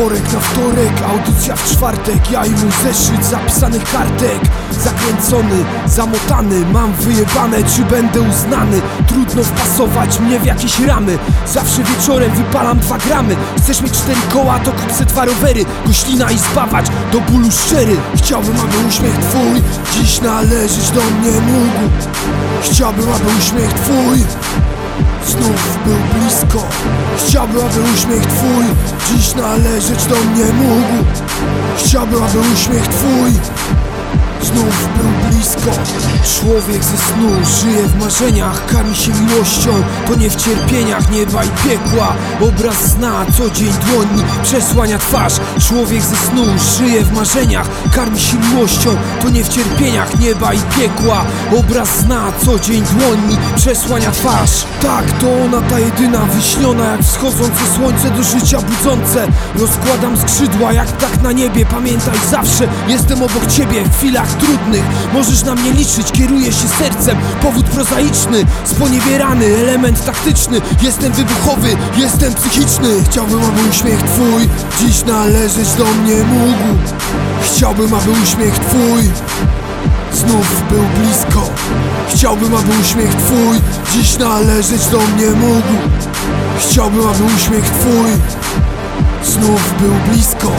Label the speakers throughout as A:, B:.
A: Worek na wtorek, audycja w czwartek. Ja i mój zeszyt kartek. Zakręcony, zamotany Mam wyjebane, czy będę uznany? Trudno wpasować mnie w jakieś ramy. Zawsze wieczorem wypalam dwa gramy. Chcesz mieć cztery koła, to kup se dwa rowery. Goślina i zbawać, do bólu szczery. Chciałbym, aby uśmiech twój Dziś należeć do mnie mógł. Chciałbym, aby uśmiech twój Znów był blisko Chciałbym, aby uśmiech twój Dziś należeć do mnie mógł. Chciałbym, aby uśmiech twój Znów był blisko. Człowiek ze snu żyje w marzeniach Karmi się miłością, to nie w cierpieniach Nieba i piekła. Obraz zna, co dzień dłoni Przesłania twarz. Człowiek ze snu żyje w marzeniach Karmi się miłością, to nie w cierpieniach Nieba i piekła. Obraz zna, co dzień dłoni Przesłania twarz. Tak, to ona ta jedyna Wyśniona jak wschodzące słońce Do życia budzące. Rozkładam skrzydła jak ptak na niebie. Pamiętaj zawsze, jestem obok ciebie W chwilach trudnych. Możesz na mnie liczyć, kieruję się sercem. Powód prozaiczny, sponiewierany Element taktyczny, jestem wybuchowy Jestem psychiczny. Chciałbym, aby uśmiech twój Dziś należeć do mnie mógł. Chciałbym, aby uśmiech twój Znów był blisko. Chciałbym, aby uśmiech twój Dziś należeć do mnie mógł. Chciałbym, aby uśmiech twój Znów był blisko.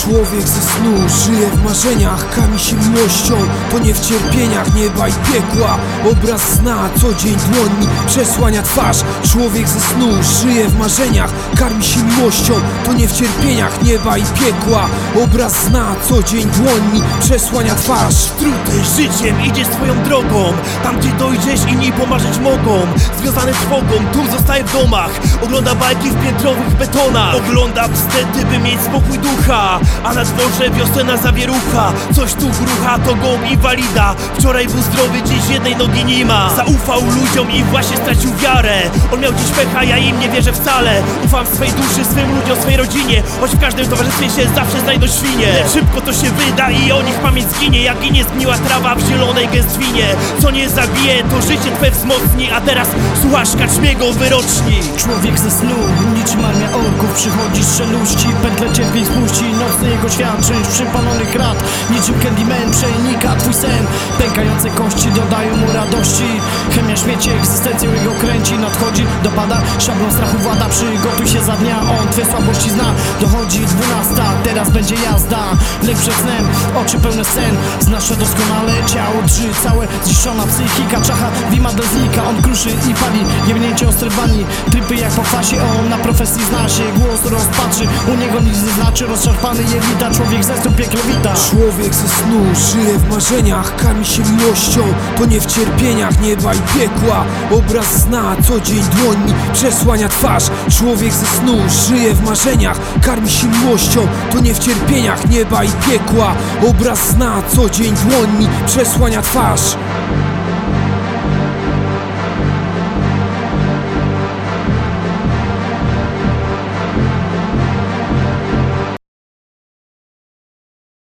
A: Człowiek ze snu żyje w marzeniach Kami się miłością, to nie w cierpieniach Nieba i piekła. Obraz zna, co dzień dłoni Przesłania twarz. Człowiek ze snu żyje w marzeniach Karmi się miłością, to nie w cierpieniach Nieba i piekła. Obraz zna, co dzień dłoni Przesłania twarz.
B: Truty życiem idziesz swoją drogą. Tam gdzie dojdziesz inni pomarzyć mogą. Związane trwogą, tu zostaje w domach. Ogląda bajki w piętrowych betonach. Ogląda wstety, by mieć spokój ducha A na dworze wiosenna zawierucha Coś tu grucha, to go inwalida Wczoraj był zdrowy, dziś jednej nogi nie ma. Zaufał ludziom i właśnie stracił wiarę. On miał dziś pecha, ja im nie wierzę wcale. Ufam swej duszy, swym ludziom, swej rodzinie. Choć w każdym towarzystwie się zawsze znajdą świnie. Lecz szybko to się wyda i o nich pamięć zginie. Jak ginie zgniła trawa w zielonej gęstwinie. Co nie zabije, to życie twe wzmocni. A teraz słuchasz kaczmiego wyroczni.
C: Człowiek ze snu, niczym armia orków Przychodzi z szeluści, pętle cierpień spuści Nocny jego świat, część przypalonych rat Niczym Candyman przenika twój sen. Pękające kości dodają mu radości. Chemia śmieci, egzystencję jego kręci. Nadchodzi, dopada, szablą strachu włada. Przygotuj się za dnia, on twe słabości zna. Dochodzi dwunasta, teraz będzie jazda. Lek przed snem, oczy pełne sen. Znasz to doskonale, ciało drży. Całe zniszczona psychika, czacha. Wimadel znika, on kruszy i pali. Jemnięcie ostre bani, trypy jak po kwasie. On na profesji zna się, głos rozpatrzy U niego nic nie znaczy, rozszarpany jelita Człowiek ze snu
A: Człowiek ze snu żyje w marzeniach Karmi się miłością, to nie w cierpieniach Nieba i piekła. Obraz zna, co dzień dłoni Przesłania twarz. Człowiek ze snu żyje w marzeniach Karmi się miłością, to nie w cierpieniach Nieba i piekła. Obraz zna, co dzień dłoni Przesłania twarz